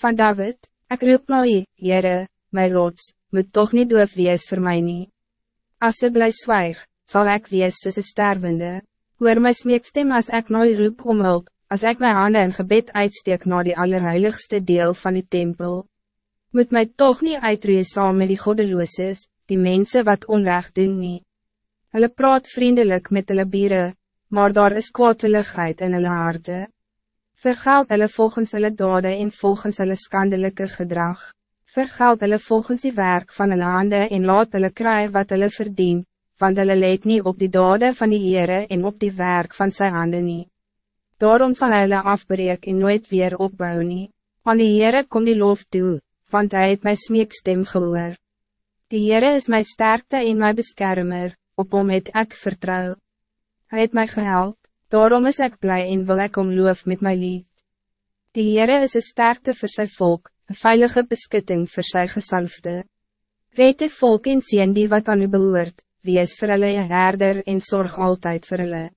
van David, ik roep nou je, Jere, my rots, moet toch niet doof wees voor mij nie. As je blij zwijg, zal ik wees soos een stervende. Hoor my smeekstem as ek nou roep om hulp, as ek my handen in gebed uitsteek na die allerheiligste deel van die tempel. Moet mij toch niet uitroeien saam met die goddelooses, die mensen wat onrecht doen nie. Hulle praat vriendelijk met hulle bieren, maar daar is kwaadwilligheid in hulle harte. Vergeld hulle volgens hulle dade en volgens hulle skandelijke gedrag. Vergeld hulle volgens die werk van hulle hande en laat hulle kry wat hulle verdien, want hulle leed niet op die dade van die Heere en op die werk van zijn handen nie. Daarom zal hulle afbreek en nooit weer opbouwen. nie. Aan die Heere kom die lof toe, want hij het my smeekstem gehoor. Die Heere is mijn sterkte en mijn beschermer, op hom het ek vertrouw. Hij het mij gehelp, daarom is ik blij en wil ik om loof met mijn lied. Die Heere is een sterkte voor zijn volk, een veilige beskutting voor zijn gesalfde. Red die volk en sien die wat aan u behoort, wie is vir hulle een herder en zorg altijd voor hulle.